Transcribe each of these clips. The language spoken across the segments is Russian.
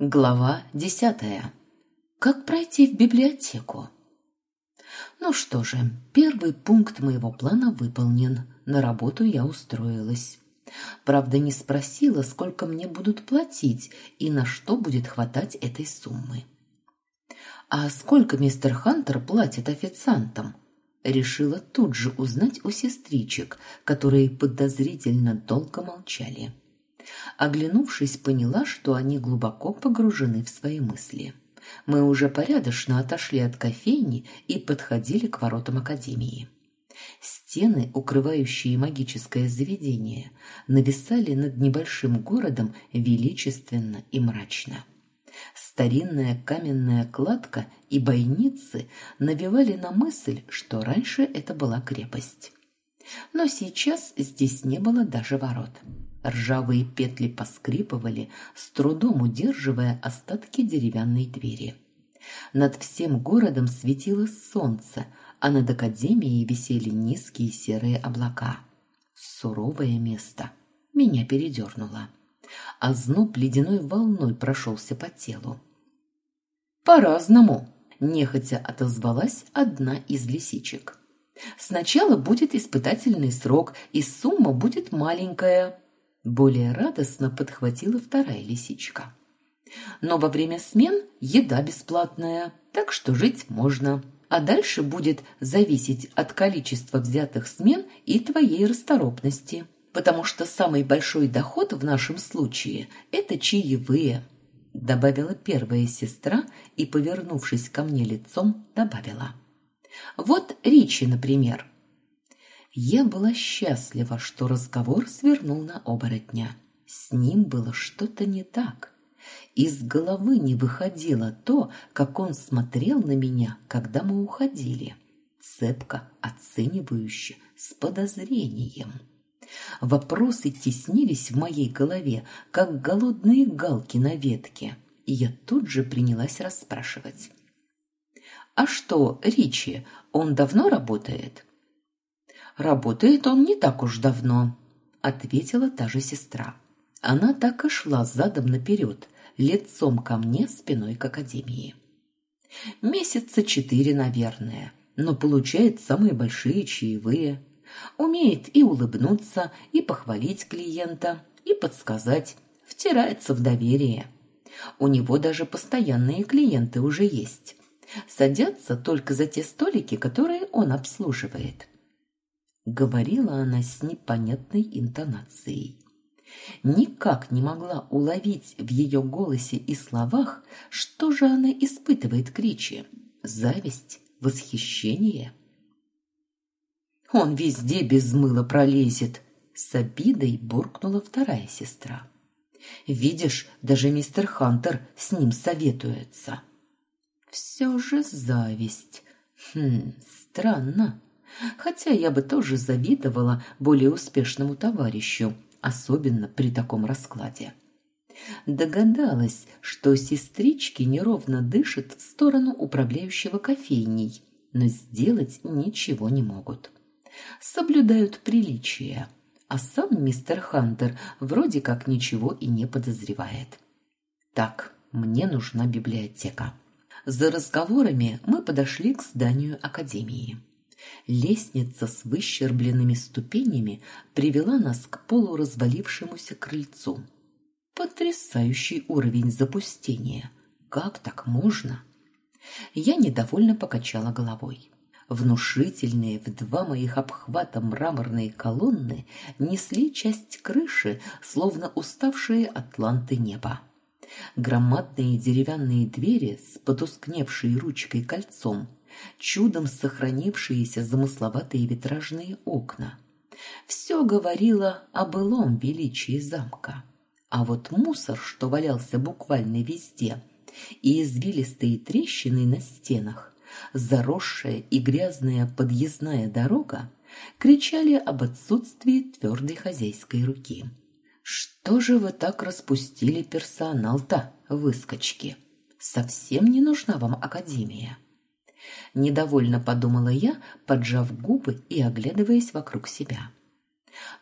Глава десятая. Как пройти в библиотеку? Ну что же, первый пункт моего плана выполнен. На работу я устроилась. Правда, не спросила, сколько мне будут платить и на что будет хватать этой суммы. А сколько мистер Хантер платит официантам? Решила тут же узнать у сестричек, которые подозрительно долго молчали. Оглянувшись, поняла, что они глубоко погружены в свои мысли. Мы уже порядочно отошли от кофейни и подходили к воротам академии. Стены, укрывающие магическое заведение, нависали над небольшим городом величественно и мрачно. Старинная каменная кладка и бойницы навевали на мысль, что раньше это была крепость. Но сейчас здесь не было даже ворот. Ржавые петли поскрипывали, с трудом удерживая остатки деревянной двери. Над всем городом светило солнце, а над академией висели низкие серые облака. Суровое место. Меня передернуло. А зноб ледяной волной прошелся по телу. «По-разному», – нехотя отозвалась одна из лисичек. «Сначала будет испытательный срок, и сумма будет маленькая». Более радостно подхватила вторая лисичка. Но во время смен еда бесплатная, так что жить можно. А дальше будет зависеть от количества взятых смен и твоей расторопности. Потому что самый большой доход в нашем случае – это чаевые, добавила первая сестра и, повернувшись ко мне лицом, добавила. Вот Ричи, например – я была счастлива, что разговор свернул на оборотня. С ним было что-то не так. Из головы не выходило то, как он смотрел на меня, когда мы уходили. Цепко, оценивающе, с подозрением. Вопросы теснились в моей голове, как голодные галки на ветке, и я тут же принялась расспрашивать. «А что, Ричи, он давно работает?» Работает он не так уж давно, ответила та же сестра. Она так и шла задом наперед, лицом ко мне, спиной к академии. Месяца четыре, наверное, но получает самые большие чаевые. Умеет и улыбнуться, и похвалить клиента, и подсказать, втирается в доверие. У него даже постоянные клиенты уже есть. Садятся только за те столики, которые он обслуживает. Говорила она с непонятной интонацией. Никак не могла уловить в ее голосе и словах, что же она испытывает к Ричи. Зависть? Восхищение? «Он везде без мыла пролезет!» С обидой буркнула вторая сестра. «Видишь, даже мистер Хантер с ним советуется». «Все же зависть. Хм, странно хотя я бы тоже завидовала более успешному товарищу, особенно при таком раскладе. Догадалась, что сестрички неровно дышат в сторону управляющего кофейней, но сделать ничего не могут. Соблюдают приличия, а сам мистер Хантер вроде как ничего и не подозревает. Так, мне нужна библиотека. За разговорами мы подошли к зданию академии. Лестница с выщербленными ступенями привела нас к полуразвалившемуся крыльцу. Потрясающий уровень запустения. Как так можно? Я недовольно покачала головой. Внушительные в два моих обхвата мраморные колонны несли часть крыши, словно уставшие атланты неба. Громадные деревянные двери с потускневшей ручкой кольцом чудом сохранившиеся замысловатые витражные окна. Все говорило о былом величии замка. А вот мусор, что валялся буквально везде, и извилистые трещины на стенах, заросшая и грязная подъездная дорога, кричали об отсутствии твердой хозяйской руки. «Что же вы так распустили персонал-то, выскочки? Совсем не нужна вам академия?» Недовольно подумала я, поджав губы и оглядываясь вокруг себя.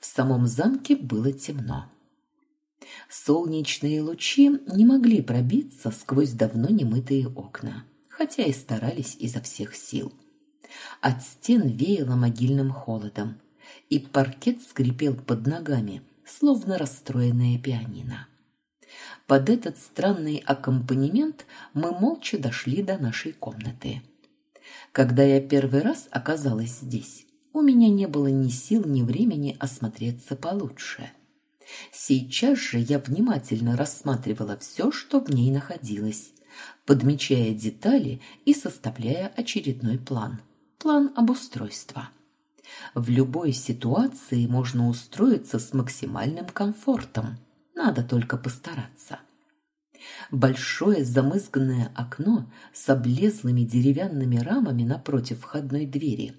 В самом замке было темно. Солнечные лучи не могли пробиться сквозь давно немытые окна, хотя и старались изо всех сил. От стен веяло могильным холодом, и паркет скрипел под ногами, словно расстроенное пианино. Под этот странный аккомпанемент мы молча дошли до нашей комнаты. Когда я первый раз оказалась здесь, у меня не было ни сил, ни времени осмотреться получше. Сейчас же я внимательно рассматривала все, что в ней находилось, подмечая детали и составляя очередной план. План обустройства. В любой ситуации можно устроиться с максимальным комфортом. Надо только постараться. Большое замызганное окно с облезлыми деревянными рамами напротив входной двери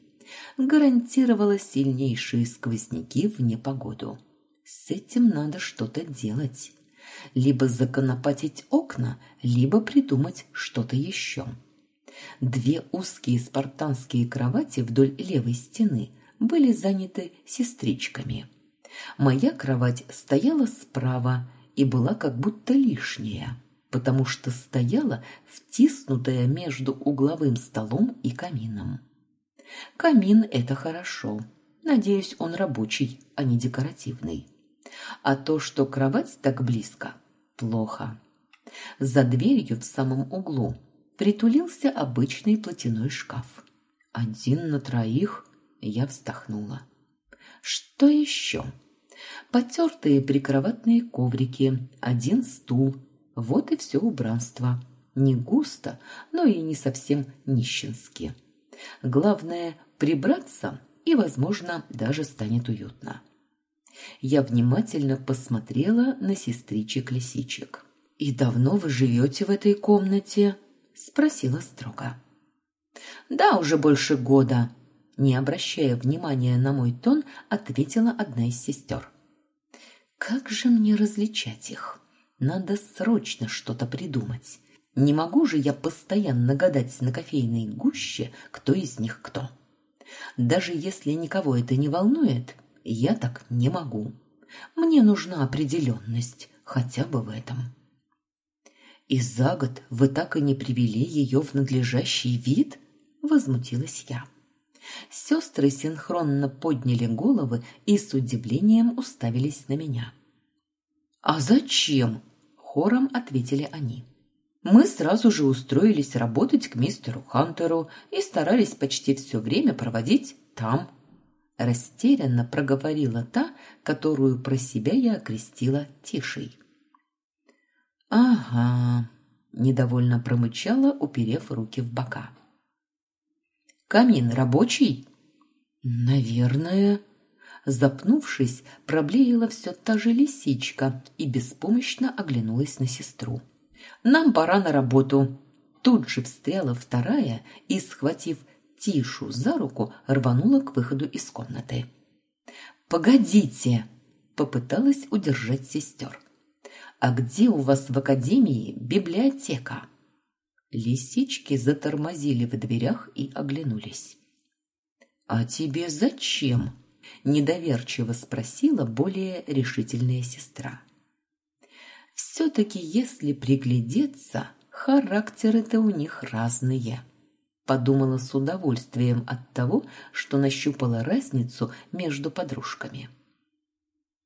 гарантировало сильнейшие сквозняки в непогоду. С этим надо что-то делать. Либо законопатить окна, либо придумать что-то еще. Две узкие спартанские кровати вдоль левой стены были заняты сестричками. Моя кровать стояла справа и была как будто лишняя, потому что стояла втиснутая между угловым столом и камином. Камин – это хорошо. Надеюсь, он рабочий, а не декоративный. А то, что кровать так близко – плохо. За дверью в самом углу притулился обычный платяной шкаф. Один на троих я вздохнула. Что еще? Потертые прикроватные коврики, один стул. Вот и все убранство. Не густо, но и не совсем нищенски. Главное – прибраться, и, возможно, даже станет уютно. Я внимательно посмотрела на сестричек-лисичек. «И давно вы живете в этой комнате?» – спросила строго. «Да, уже больше года», – не обращая внимания на мой тон, ответила одна из сестер. «Как же мне различать их? Надо срочно что-то придумать. Не могу же я постоянно гадать на кофейной гуще, кто из них кто. Даже если никого это не волнует, я так не могу. Мне нужна определенность, хотя бы в этом. И за год вы так и не привели ее в надлежащий вид? Возмутилась я. Сестры синхронно подняли головы и с удивлением уставились на меня. «А зачем?» – хором ответили они. Мы сразу же устроились работать к мистеру Хантеру и старались почти все время проводить там. Растерянно проговорила та, которую про себя я окрестила Тишей. «Ага», – недовольно промычала, уперев руки в бока. «Камин рабочий?» «Наверное». Запнувшись, проблеяла все та же лисичка и беспомощно оглянулась на сестру. Нам пора на работу. Тут же встряла вторая и, схватив Тишу за руку, рванула к выходу из комнаты. «Погодите!» – попыталась удержать сестер. «А где у вас в академии библиотека?» Лисички затормозили в дверях и оглянулись. «А тебе зачем?» – недоверчиво спросила более решительная сестра. Все-таки, если приглядеться, характеры-то у них разные. Подумала с удовольствием от того, что нащупала разницу между подружками.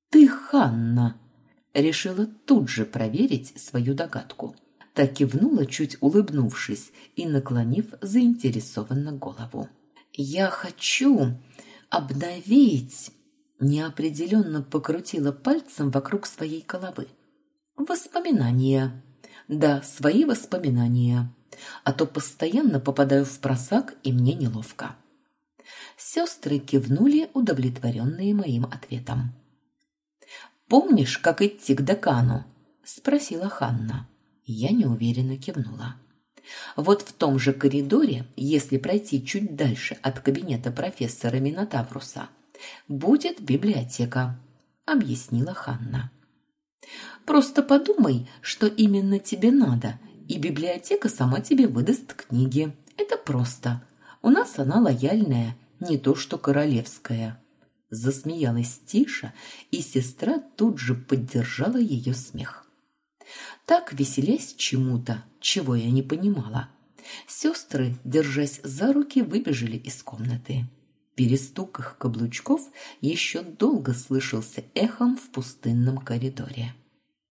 «Ты Ханна!» Решила тут же проверить свою догадку. Так кивнула, чуть улыбнувшись и наклонив заинтересованно голову. «Я хочу обновить...» Неопределенно покрутила пальцем вокруг своей головы. Воспоминания. Да, свои воспоминания. А то постоянно попадаю в просак, и мне неловко. Сестры кивнули, удовлетворенные моим ответом. «Помнишь, как идти к декану?» – спросила Ханна. Я неуверенно кивнула. Вот в том же коридоре, если пройти чуть дальше от кабинета профессора Минотавруса, будет библиотека, объяснила Ханна. Просто подумай, что именно тебе надо, и библиотека сама тебе выдаст книги. Это просто. У нас она лояльная, не то что королевская. Засмеялась Тиша, и сестра тут же поддержала ее смех. Так, веселясь чему-то, чего я не понимала, сестры, держась за руки, выбежали из комнаты. Перестук их каблучков еще долго слышался эхом в пустынном коридоре.